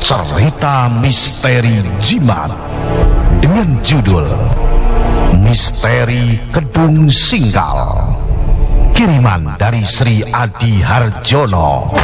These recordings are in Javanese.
cerita misteri jimat dengan judul Misteri Kedung Singkal. Kiriman dari Sri Adi Harjono.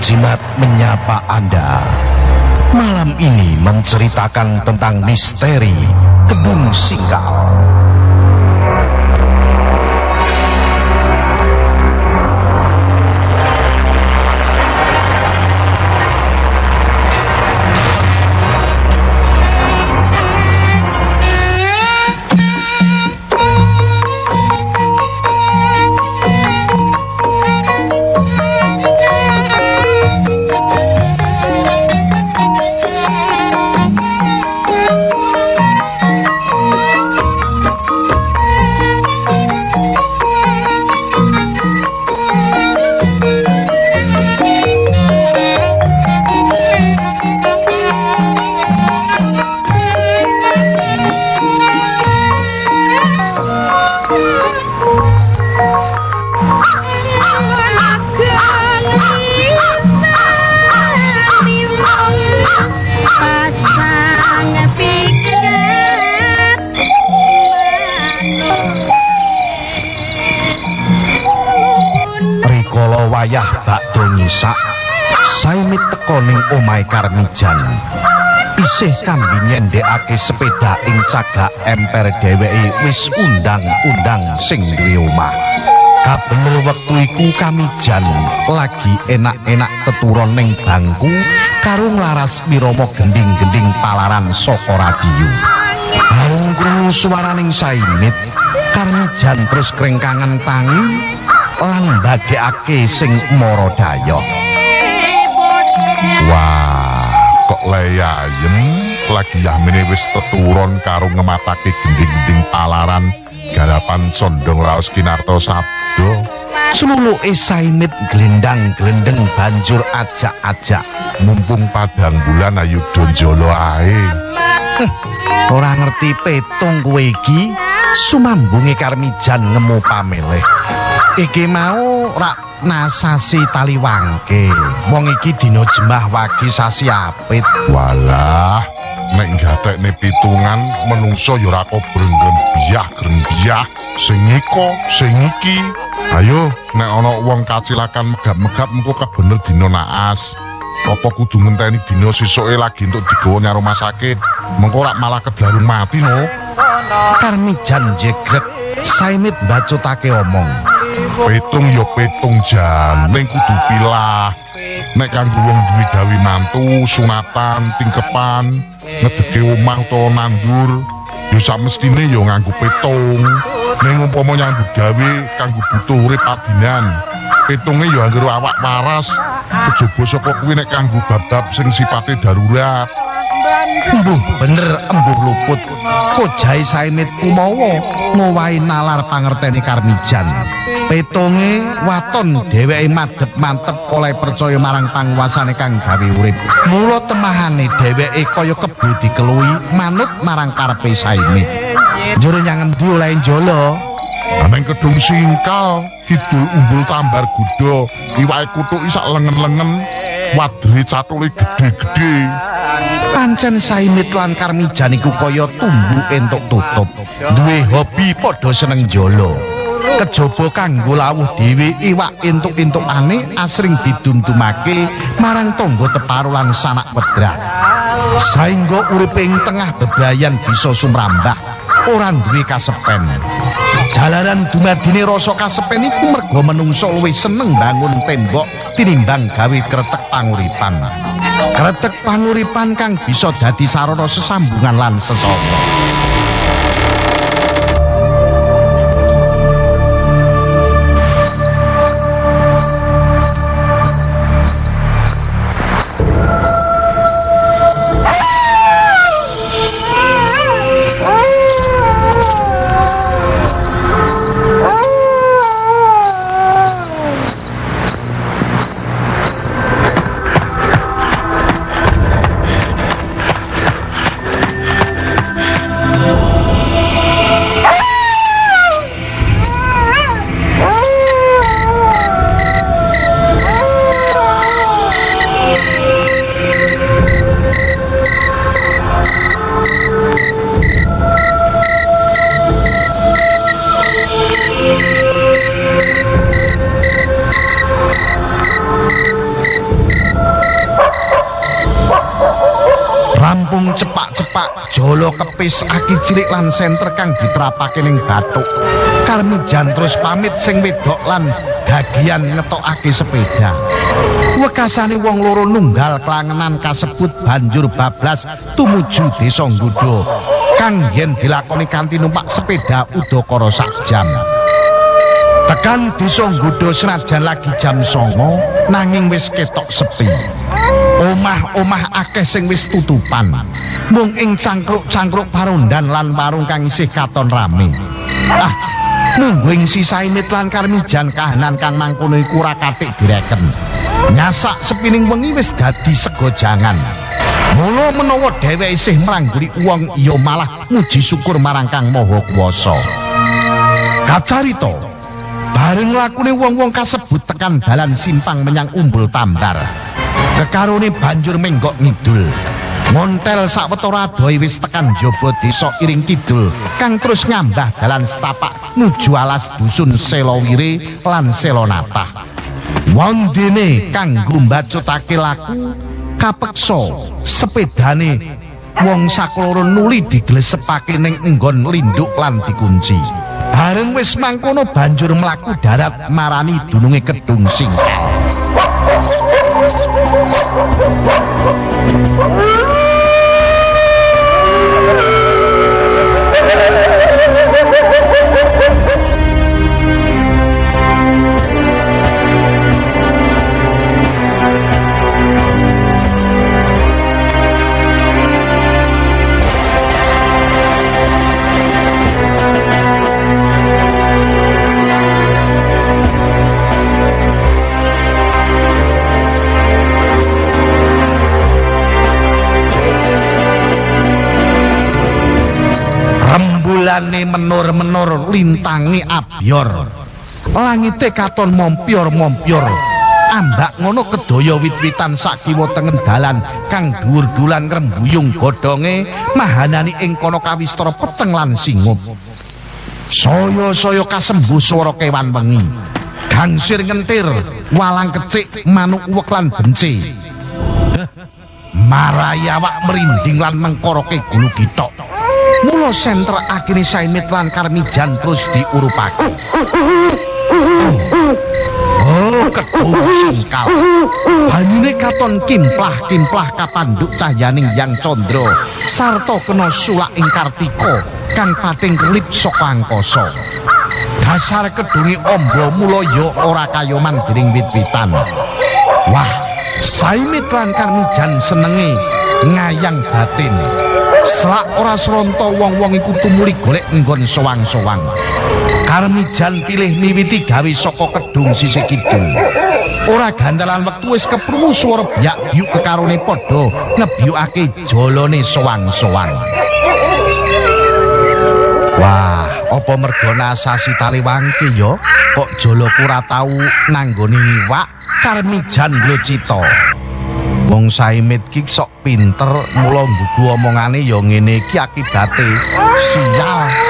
Jimat menyapa Anda. Malam ini menceritakan tentang misteri Kedung Singkal. Nyisak, saimit teko ning omahe Karmijan. Isih kambi nyendhekake sepeda ing cagak emper dheweke wis undang-undang sing duwe omah. Kabener wektu iku Kamijan lagi enak-enak teturon ning bangku karo nglaras mirama gending-gending palaran saka radio. Bareng krungu swaraning saimit, Karmijan terus krengkangan tangi lan mbagekake sing mara daya. Wah, kok layayem lagi yamene wis teturon karo ngematake gending-gending palaran garapan condong raos kinarto sabdo. Semuluke saimit glendang-glendeng banjur ajak-ajak. Mumpung padang bulan ayu donjolo ae. Ora ngerti petung kowe iki, sumambunge Karmijan ngemu pameleh. Iki mau rak nasasi tali wangke. Wong iki dina jembah wagi sasi apit. Walah, nek gatekne pitungan menungso ya ora kok brenggrembiyah grembiyah sing iko sing iki. Ayo, nek ana wong kacilakan megap-megap engko kebener dina naas. Apa kudu ngenteni dina sesuke lagi untuk digawa nyang rumah sakit? Mengko rak malah kedlarung mati no. Karmijan jegrek, saimit bacotake omong. Petung ya petung jan, ning kudu pilah. Nek kanggo wong duwe gawe mantu, sunatan, tingkepan, ngedeke omah utawa nandur, ya samestine ya nganggo petung. Ning umpama nyambut gawe kanggo butuh urip adinan, petunge ya anggere awak waras. Kejaba saka kuwi nek kanggo bab-bab sing sipate darurat. Embuh bener embuh luput. Kojai saimit kumawa ngowahi nalar pangerteni Karmijan. Petunge waton dheweke madhep mantep oleh percaya marang panguwasane kang gawe urip. Mula temahane dheweke kaya kebo dikeluwi manut marang karepe saimit. Njur nyang endi oleh njolo? Aneng kedung singkal, kidul umbul tambar gudo, iwake kutuk isak lengen-lengen, wadri catule gede-gede. Pancen saimit lan Karmijan iku kaya tumbu entuk tutup. Duwe hobi padha seneng njolo. Kejaba kanggo lawuh dhewe iwak entuk-entukane asring didundumake marang tangga teparo lan sanak wedrak. Saengga uripe ing tengah bebrayan bisa sumrambah ora duwe kasepen. Jalaran dumadine rasa kasepen iku merga menungso luwih seneng bangun tembok tinimbang gawe kretek panguripan. Kretek panguripan kang bisa dadi sarana sesambungan lan sesama. Kepis aki cilik lan senter kang diterapake ning bathuk. Karmijan terus pamit sing wedok lan dagian ngetokake sepeda. Wekasane wong loro nunggal klangenan kasebut banjur bablas tumuju desa Nggudo. Kang yen dilakoni kanthi numpak sepeda udakara sak jam. Tekan desa Nggudo senajan lagi jam songo nanging wis ketok sepi. Omah-omah akeh sing wis tutupan. Mung ing cangkruk-cangkruk parondan lan warung kang isih katon rame. Ah, mungguing sisainit lan karmijan kahanan kang mangkono iku ora katik direken. Nyasak sepining wengi wis dadi sego jangan. Mula menawa dheweke isih mrangguli wong ya malah muji syukur marang Kang Maha Kuwasa. Kacarita bareng lakune wong-wong kasebut tekan dalan simpang menyang Umbul Tambar. Kekarone banjur menggok ngidul. Montel sawetara adohe wis tekan jaba desa iring kidul kang terus ngambah dalan setapak nuju alas dusun Selowire lan Selonatah. Wondene kanggo mbacutake laku kapeksa sepedane wong sakloro nuli diglesepake ning enggon linduk lan dikunci. Bareng wis mangkono banjur mlaku darat marani dununge kedung singkang. Menur-menur lintangi abyor. Langite katon mompyor-mompyor. Ambak ngono kedaya wit-witan sakiwa tengen dalan kang dhuwur dulan ngrembuyung godhonge mahanani ing kono kawistara peteng lan singup. Saya-saya kasembuh swara kewan wengi. Gangsir ngentir, walang kecik, manuk uwek lan benci. Marayawak merinding lan mengkoroke gulu gitok. Mula senter akhirnya Saimit lan Karmijan terus diurupake. Oh, kedung singkal. Banyune katon kimplah-kimplah kapanduk cahyaning Yang Condro sarta kena sulak ing Kartika kang pating kelip saka angkasa. Dasar kedungi ombo mula ya ora kayoman dening wit-witan. Wah, Saimit lan Karmijan senenge ngayang batin. Selak ora sronto wong-wong iku tumuli golek nggon sowang-sowang. Karmijan pilih miwiti gawe saka kedung sisih kidul. Ora gandalan wektu wis keprungu swara biak-biuk kekarone padha ngebyukake jolone sowang-sowang. Wah, apa mergona sasi taliwangke ya? Kok joloku ora tau nanggoni iwak Karmijan Glocita. Wong Saimit ki sok pinter mula nggugu omongane ya ngene iki akibate. Sial.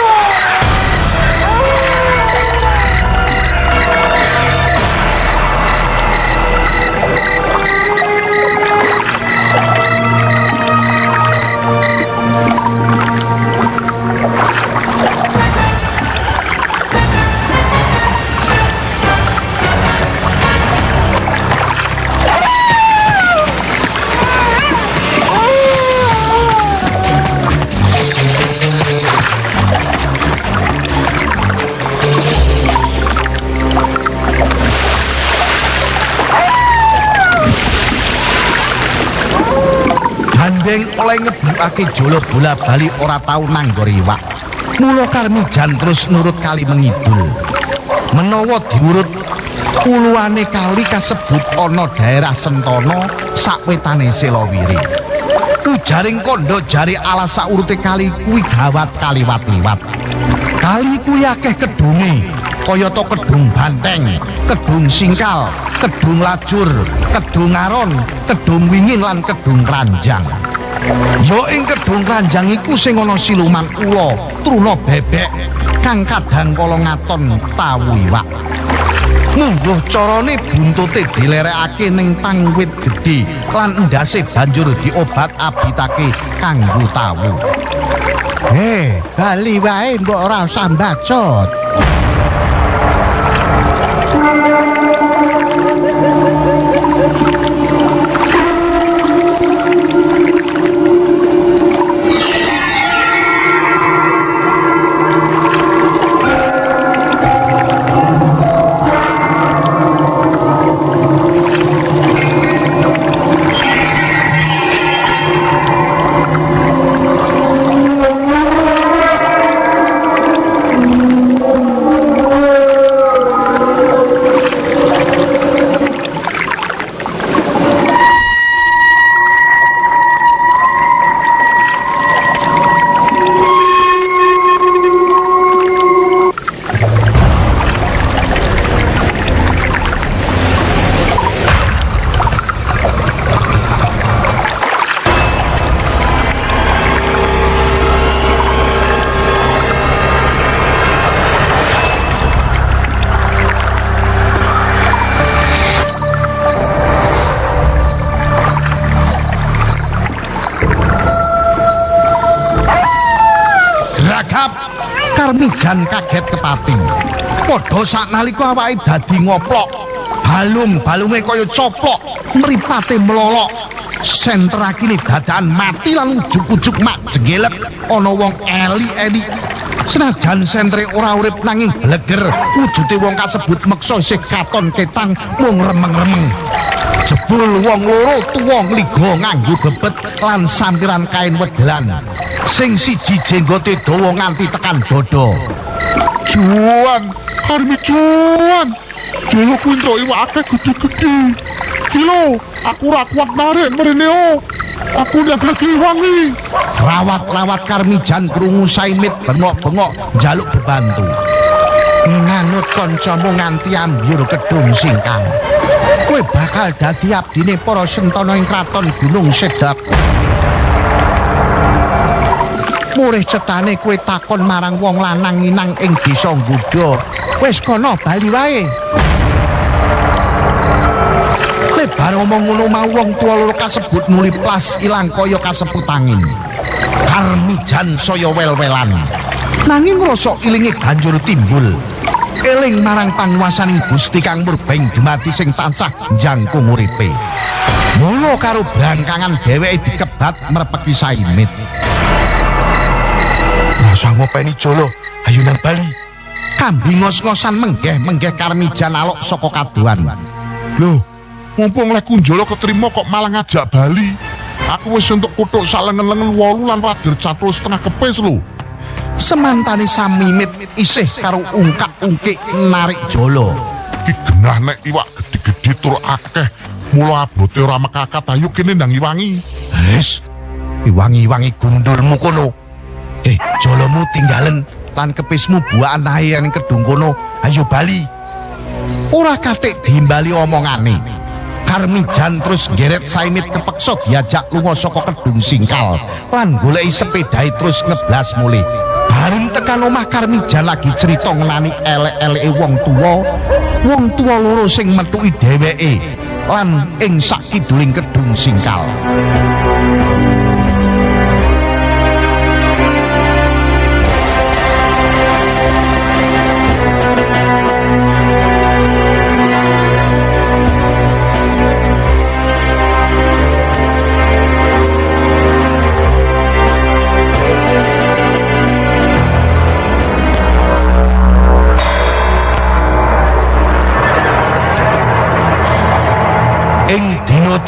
Gandeng oleh ngebukake jolo bola bali ora tau nanggor iwak. Mula Karmijan terus nurut kali mengidul. Menawa diurut uluane kali kasebut ana daerah Sentono sakwetane Selowiri. Ujaring kondo jari alas saurute kali kuwi gawat kaliwat-liwat. Kali kuwi akeh kedunge, kayata kedung banteng, kedung singkal, kedung lajur, kedung aron, kedung wingin lan kedung keranjang. Ya ing kedung keranjang iku sing ana siluman ula, truna bebek kang kadang kala ngaton tawu iwak. Mungguh carane buntute dilerekake ning pangwit gedhe lan endase banjur diobat abitake kanggo tawu. Heh, bali wae mbok ora usah mbacot. Karmijan kaget kepati. Padha saknalika awake dadi ngoplok. Balung-balunge kaya coplok, mripate melolok. Sentrakine dadakan mati lan ujug-ujug mak jenggelek ana wong eli-eli. Senajan sentre ora urip nanging bleger, wujude wong kasebut meksa isih katon ketang mung remeng-remeng. Jebul wong loro tuwa ngligo nganggo bebet lan sampiran kain wedelan. Sing siji jenggote dawa nganti tekan dada. Juan, karmi Juan. Jolo kuwi entuk iwak akeh gede-gede. Kilo, aku ora kuat narik mrene o. Aku ndak lagi wangi. Rawat-rawat Karmijan krungu Saimit bengok-bengok njaluk bebantu. Nganut kancamu nganti ambyur kedung singkang. Kowe bakal dadi abdine para sentana ing kraton Gunung Sedak. Murih cetane kowe takon marang wong lanang inang ing desa Gudo. Wis kono bali wae. Lebar ngomong ngono mau wong tuwa loro kasebut muli plas ilang kaya kasebut angin. Karmijan saya wel-welan. Nanging rasa ilinge banjur timbul. Eling marang panguwasaning Gusti Kang Murbeng gemati sing tansah jangkung uripe. Mula karo brangkangan dheweke dikebat merpeki Saimit. Rasa ngopeni Jolo, ayo nang Bali. Kambing ngos-ngosan menggeh-menggeh Karmijan alok saka kaduan. Loh, mumpung lek kunjolo keterima kok malah ngajak Bali. Aku wis untuk kutuk salengen-lengen wolu lan wadir catul setengah kepes lho. Semantane Samimit isih karo ungkak-ungkik narik Jolo. Ki genah nek iwak gede-gede tur akeh. Mula abote ora mekakat ayo kene ndang iwangi. Wes, iwangi-wangi gundulmu kono. Eh, jolomu tinggalen lan kepismu buahan ae ning kedung kono. Ayo bali. Ora katik dimbali omongane. Karmijan terus geret Saimit kepeksa diajak lunga saka kedung singkal lan goleki sepedahe terus ngeblas mulih. Bareng tekan omah Karmijan lagi cerita ngenani elek-eleke wong tuwa, wong tuwa loro sing metuki dheweke lan ing sak kiduling kedung singkal.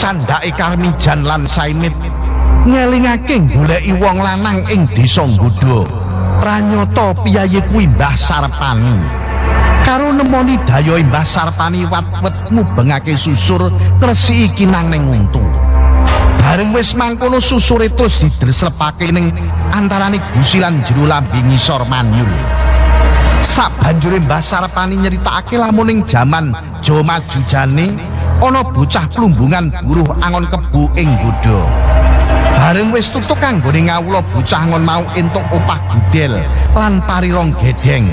Candhake Karmijan lan Saimit ngelingake goleki wong lanang ing desa Nggoda. Pranyata piyayi kuwi Mbah Sarpani. Karo nemoni dayoe Mbah Sarpani wat-wet ngubengake susur tresi iki nang ning untu. Bareng wis mangkono susure terus didreslepake ning antarane gusi lan jero lambe ngisor manyul. Sak banjure Mbah Sarpani nyeritakake lamun ing jaman Jawa maju jane ana bocah plumbungan buruh angon kebu ing Nggoda. Bareng wis tutuk kanggone ngawula bocah ngon mau entuk opah gudel lan parirong gedeng.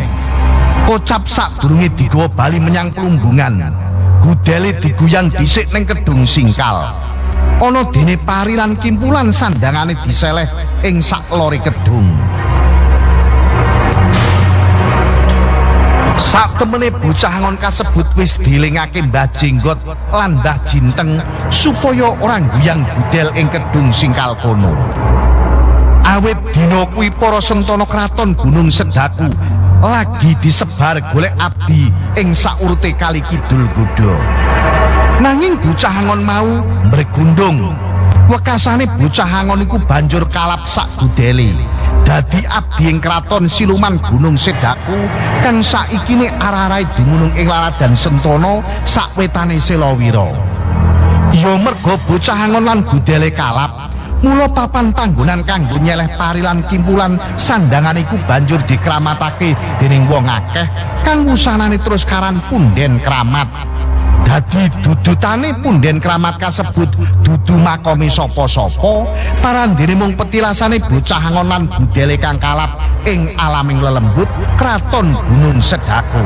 Kocap sadurunge digawa bali menyang plumbungan. Gudele diguyang dhisik ning kedung singkal. Ana dene pari lan kimpulan sandangane diseleh ing sak lore kedung. Sak temene bocah ngon kasebut wis dilingake Mbah Jenggot lan Mbah Jinteng supaya ora guyang budel ing kedung singkal kono. Awit dina kuwi para sentana kraton Gunung Sedaku lagi disebar golek abdi ing saurute kali kidul Buddha. Nanging bocah ngon mau mregundung. Wekasane bocah angon iku banjur kalap sak budele. Dadi abdi kraton siluman Gunung Sedaku kang saikine arah-arahe dumunung ing laladan Sentana sakwetane Selawira. Ya merga bocah angon lan budele kalap, mula papan panggonan kanggo nyeleh pari lan kimpulan sandangan iku banjur dikramatake dening wong akeh kang wusanane terus karan punden kramat. Dadi dudutane punden kramat kasebut dudu makome sapa-sapa, parandene mung petilasane bocah angon lan budele kang kalap ing alaming lelembut kraton Gunung Sedaku.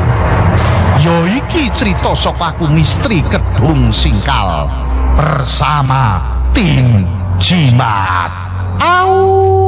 Ya iki cerita saka aku misteri Kedung Singkal bersama tim Jimat. Au!